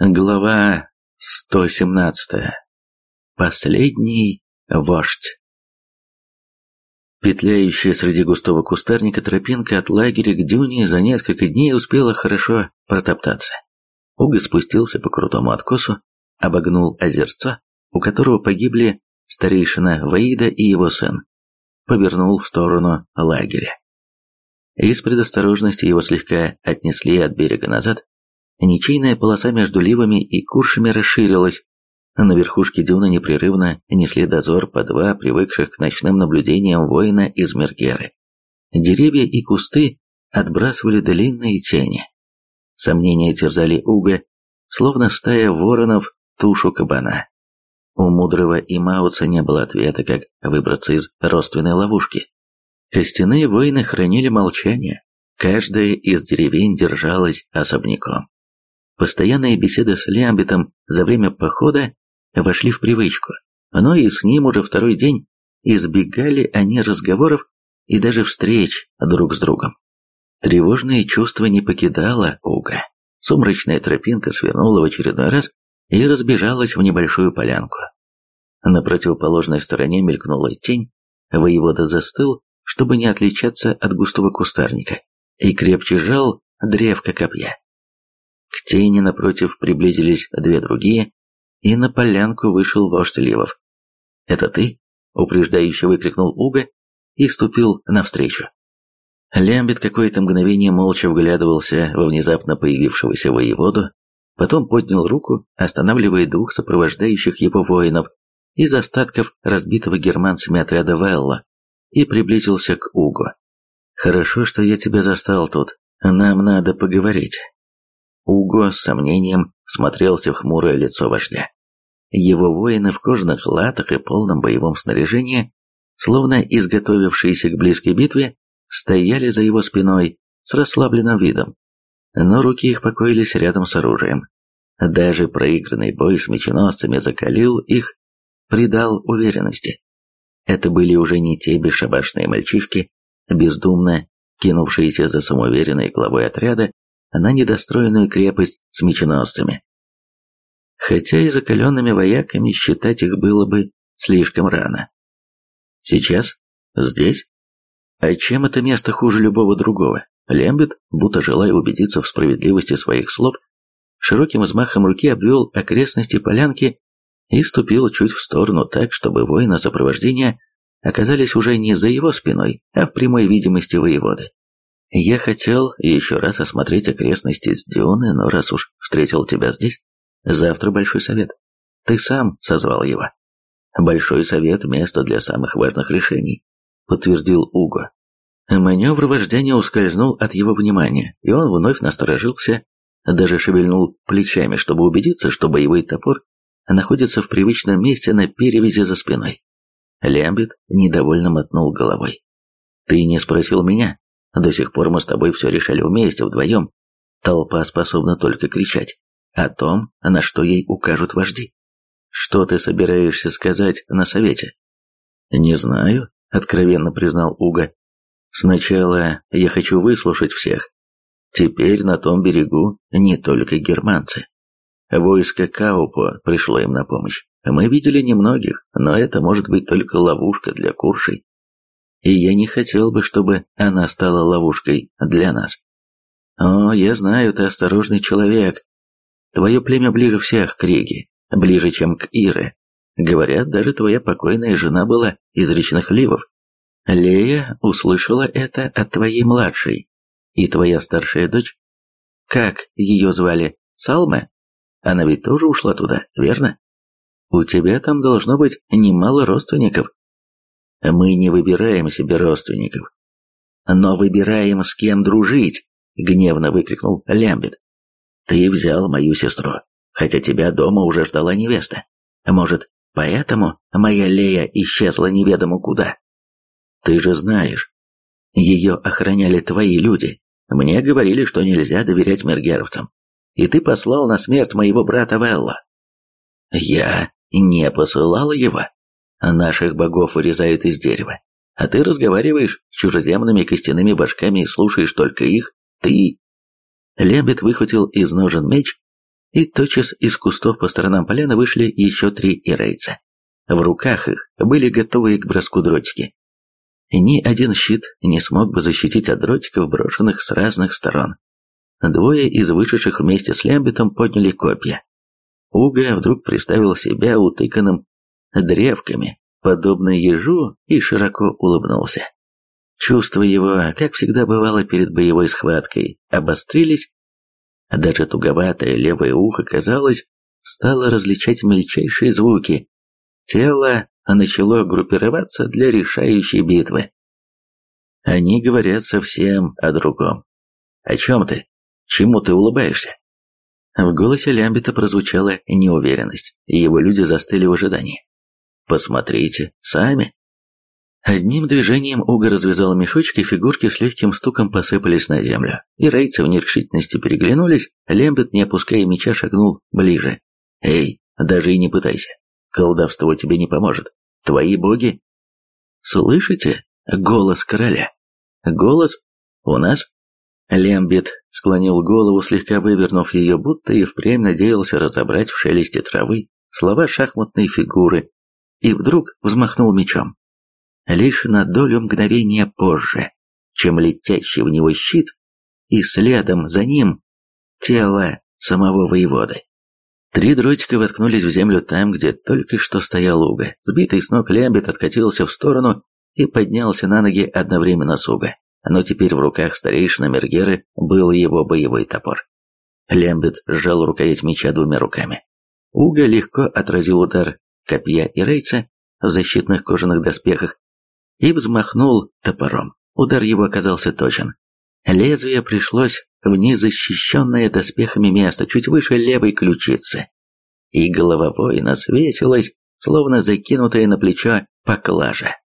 Глава 117. Последний вождь. Петляющая среди густого кустарника тропинка от лагеря к дюне за несколько дней успела хорошо протоптаться. Уга спустился по крутому откосу, обогнул озерцо, у которого погибли старейшина Ваида и его сын, повернул в сторону лагеря. Из предосторожности его слегка отнесли от берега назад, Ничейная полоса между ливами и куршами расширилась. На верхушке дюны непрерывно несли дозор по два привыкших к ночным наблюдениям воина из Мергеры. Деревья и кусты отбрасывали длинные тени. Сомнения терзали Уга, словно стая воронов тушу кабана. У мудрого и Мауца не было ответа, как выбраться из родственной ловушки. Костяные воины хранили молчание. Каждая из деревень держалась особняком. Постоянные беседы с Лямбетом за время похода вошли в привычку, но и с ним уже второй день избегали они разговоров и даже встреч друг с другом. Тревожное чувство не покидало Уга. Сумрачная тропинка свернула в очередной раз и разбежалась в небольшую полянку. На противоположной стороне мелькнула тень, воевода застыл, чтобы не отличаться от густого кустарника, и крепче жал древко копья. К тени напротив приблизились две другие, и на полянку вышел вождь Левов. «Это ты?» — упреждающе выкрикнул Уга и ступил навстречу. Лямбит какое-то мгновение молча вглядывался во внезапно появившегося воеводу, потом поднял руку, останавливая двух сопровождающих его воинов из остатков разбитого германцами отряда Велла, и приблизился к Угу. «Хорошо, что я тебя застал тут. Нам надо поговорить». Уго с сомнением смотрелся в хмурое лицо вождя. Его воины в кожаных латах и полном боевом снаряжении, словно изготовившиеся к близкой битве, стояли за его спиной с расслабленным видом, но руки их покоились рядом с оружием. Даже проигранный бой с меченосцами закалил их, придал уверенности. Это были уже не те бесшабашные мальчишки, бездумно кинувшиеся за самоуверенной главой отряда, на недостроенную крепость с меченосцами. Хотя и закаленными вояками считать их было бы слишком рано. Сейчас? Здесь? А чем это место хуже любого другого? Лембет, будто желая убедиться в справедливости своих слов, широким взмахом руки обвел окрестности полянки и ступил чуть в сторону так, чтобы воины сопровождения оказались уже не за его спиной, а в прямой видимости воеводы. Я хотел еще раз осмотреть окрестности с Дионы, но раз уж встретил тебя здесь, завтра Большой Совет. Ты сам созвал его. Большой Совет – место для самых важных решений, подтвердил Уго. Маневр вождя ускользнул от его внимания, и он вновь насторожился, даже шевельнул плечами, чтобы убедиться, что боевой топор находится в привычном месте на перевязи за спиной. Лямбит недовольно мотнул головой. «Ты не спросил меня, до сих пор мы с тобой все решали вместе, вдвоем. Толпа способна только кричать о том, на что ей укажут вожди. Что ты собираешься сказать на совете? Не знаю, откровенно признал Уга. Сначала я хочу выслушать всех. Теперь на том берегу не только германцы. Войско Каупо пришло им на помощь. Мы видели немногих, но это может быть только ловушка для куршей и я не хотел бы, чтобы она стала ловушкой для нас. О, я знаю, ты осторожный человек. Твое племя ближе всех к Реге, ближе, чем к Ире. Говорят, даже твоя покойная жена была из речных ливов. Лея услышала это от твоей младшей. И твоя старшая дочь? Как ее звали? Салме? Она ведь тоже ушла туда, верно? У тебя там должно быть немало родственников. Мы не выбираем себе родственников. Но выбираем, с кем дружить, гневно выкрикнул Лямбет. Ты взял мою сестру, хотя тебя дома уже ждала невеста. Может, поэтому моя Лея исчезла неведомо куда? Ты же знаешь, ее охраняли твои люди. Мне говорили, что нельзя доверять мергеровцам. И ты послал на смерть моего брата Велла. Я не посылала его. Наших богов вырезают из дерева. А ты разговариваешь с чужеземными костяными башками и слушаешь только их? Ты...» Лебед выхватил из ножен меч и тотчас из кустов по сторонам поляны вышли еще три ирейца. В руках их были готовые к броску дротики. Ни один щит не смог бы защитить от дротиков, брошенных с разных сторон. Двое из вышедших вместе с Лямбетом подняли копья. Уга вдруг представил себя утыканным древками, подобно ежу, и широко улыбнулся. Чувства его, как всегда бывало перед боевой схваткой, обострились, а даже туговатое левое ухо, казалось, стало различать мельчайшие звуки. Тело начало группироваться для решающей битвы. Они говорят совсем о другом. О чем ты? Чему ты улыбаешься? В голосе Лямбета прозвучала неуверенность, и его люди застыли в ожидании. «Посмотрите, сами!» Одним движением Уга развязал мешочки, фигурки с легким стуком посыпались на землю. И рейцы в нерешительности переглянулись, Лембет, не опуская меча, шагнул ближе. «Эй, даже и не пытайся. Колдовство тебе не поможет. Твои боги...» «Слышите? Голос короля. Голос у нас?» Лембет склонил голову, слегка вывернув ее, будто и впрямь надеялся разобрать в шелесте травы слова шахматной фигуры, и вдруг взмахнул мечом лишь на долю мгновения позже, чем летящий в него щит, и следом за ним тело самого воеводы. Три дротика воткнулись в землю там, где только что стоял Уга. Сбитый с ног Лямбет откатился в сторону и поднялся на ноги одновременно с Уга. Но теперь в руках старейшины Мергеры был его боевой топор. Лямбет сжал рукоять меча двумя руками. Уга легко отразил удар копья и рейца в защитных кожаных доспехах и взмахнул топором. Удар его оказался точен. Лезвие пришлось в незащищенное доспехами место, чуть выше левой ключицы. И голова воина свесилась, словно закинутая на плечо поклажа.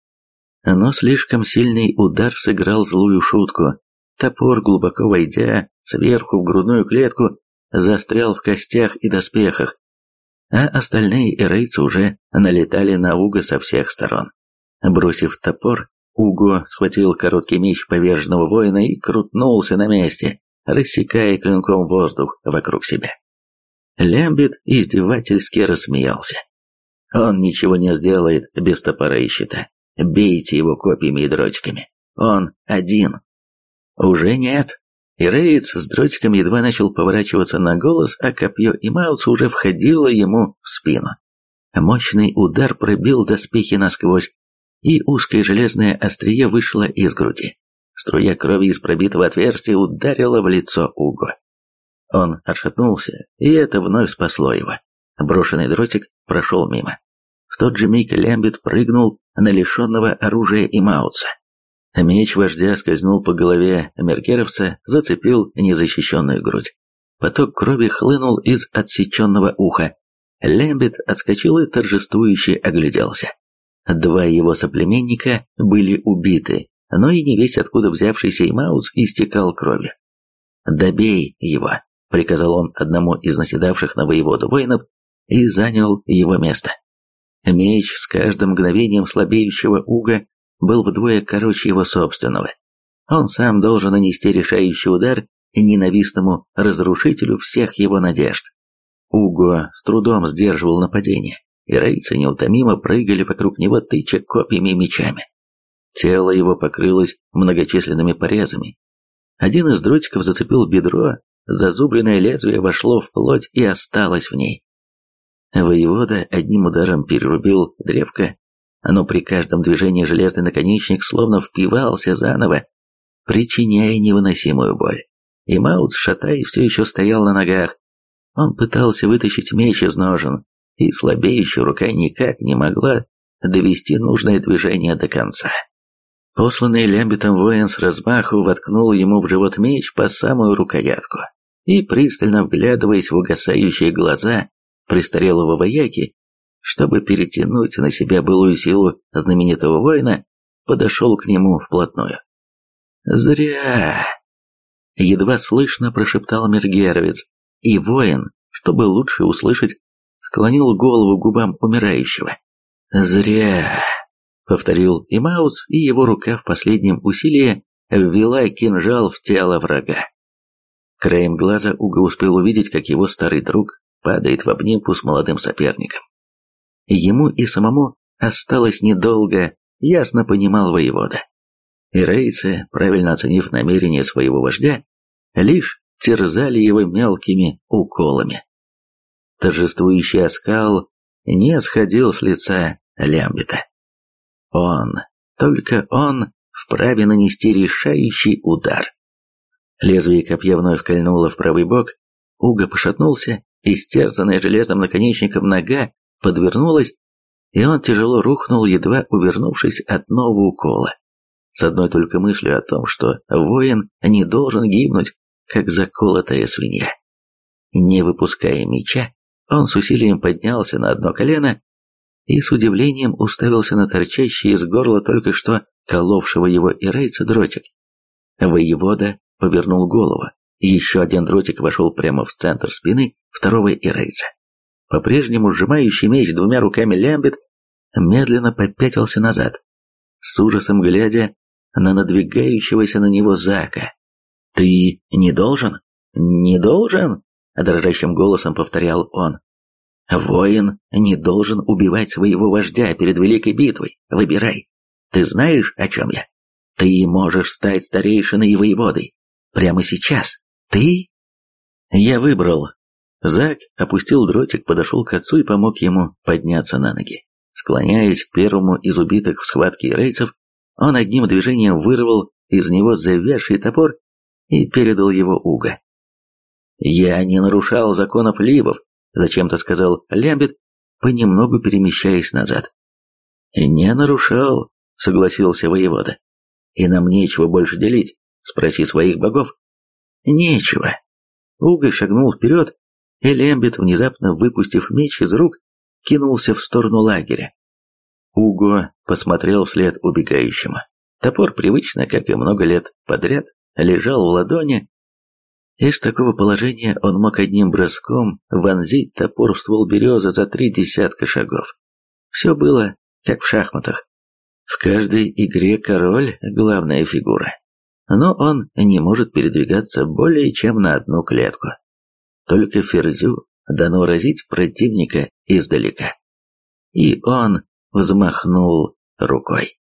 Но слишком сильный удар сыграл злую шутку. Топор, глубоко войдя сверху в грудную клетку, застрял в костях и доспехах, а остальные эрейцы уже налетали на Уга со всех сторон. Бросив топор, Уго схватил короткий меч поверженного воина и крутнулся на месте, рассекая клинком воздух вокруг себя. Лямбит издевательски рассмеялся. Он ничего не сделает без топора и щита. Бейте его копьями и дротиками. Он один. Уже нет. И Рейдс с дротиком едва начал поворачиваться на голос, а копье и Маус уже входило ему в спину. Мощный удар пробил доспехи насквозь, и узкое железное острие вышло из груди. Струя крови из пробитого отверстия ударила в лицо Уго. Он отшатнулся, и это вновь спасло его. Брошенный дротик прошел мимо. В тот же миг Лямбит прыгнул на лишенного оружия и Маутса. Меч вождя скользнул по голове меркеровца, зацепил незащищенную грудь. Поток крови хлынул из отсеченного уха. Лямбит отскочил и торжествующе огляделся. Два его соплеменника были убиты, но и не весь откуда взявшийся Имаус истекал кровью. «Добей его», — приказал он одному из наседавших на воеводу воинов и занял его место. Меч с каждым мгновением слабеющего уга был вдвое короче его собственного. Он сам должен нанести решающий удар ненавистному разрушителю всех его надежд. Уго с трудом сдерживал нападение, и рейцы неутомимо прыгали вокруг него, тыча копьями и мечами. Тело его покрылось многочисленными порезами. Один из дротиков зацепил бедро, зазубренное лезвие вошло в плоть и осталось в ней. Воевода одним ударом перерубил древко, но при каждом движении железный наконечник словно впивался заново, причиняя невыносимую боль. И Маут, шатаясь, все еще стоял на ногах. Он пытался вытащить меч из ножен, и слабеющая рука никак не могла довести нужное движение до конца. Посланный Лямбитом воин с размаху воткнул ему в живот меч по самую рукоятку и, пристально вглядываясь в угасающие глаза престарелого вояки, чтобы перетянуть на себя былую силу знаменитого воина, подошел к нему вплотную. «Зря!» Едва слышно прошептал Мергеровец, и воин, чтобы лучше услышать, склонил голову к губам умирающего. «Зря!» — повторил Имаус, и его рука в последнем усилии ввела кинжал в тело врага. Краем глаза Уга успел увидеть, как его старый друг падает в обнимку с молодым соперником. Ему и самому осталось недолго, ясно понимал воевода. И рейцы, правильно оценив намерения своего вождя, лишь терзали его мелкими уколами. Торжествующий оскал не сходил с лица Лямбита. Он, только он, вправе нанести решающий удар. Лезвие копья вновь кольнуло в правый бок, Уга пошатнулся, истерзанная железным наконечником нога подвернулась, и он тяжело рухнул, едва увернувшись от нового укола. С одной только мыслью о том, что воин не должен гибнуть, как заколотая свинья. Не выпуская меча, он с усилием поднялся на одно колено и с удивлением уставился на торчащий из горла только что коловшего его и рейца дротик. Воевода повернул голову. Еще один дротик вошел прямо в центр спины второго ирейца. По-прежнему сжимающий меч двумя руками Лямбет медленно попятился назад, с ужасом глядя на надвигающегося на него Зака. «Ты не должен? Не должен?» — дрожащим голосом повторял он. «Воин не должен убивать своего вождя перед великой битвой. Выбирай. Ты знаешь, о чем я? Ты можешь стать старейшиной и воеводой. Прямо сейчас. Ты? Я выбрал. Зак опустил дротик, подошел к отцу и помог ему подняться на ноги. Склоняясь к первому из убитых в схватке рейцев, он одним движением вырвал из него завязший топор и передал его Уга. «Я не нарушал законов Ливов», — зачем-то сказал Лямбет, понемногу перемещаясь назад. «Не нарушал», — согласился воевода. «И нам нечего больше делить. Спроси своих богов. Нечего. Уголь шагнул вперед, и Лембит, внезапно выпустив меч из рук, кинулся в сторону лагеря. Уго посмотрел вслед убегающему. Топор привычно, как и много лет подряд, лежал в ладони. Из такого положения он мог одним броском вонзить топор в ствол березы за три десятка шагов. Все было, как в шахматах. В каждой игре король – главная фигура но он не может передвигаться более чем на одну клетку. Только Ферзю дано разить противника издалека. И он взмахнул рукой.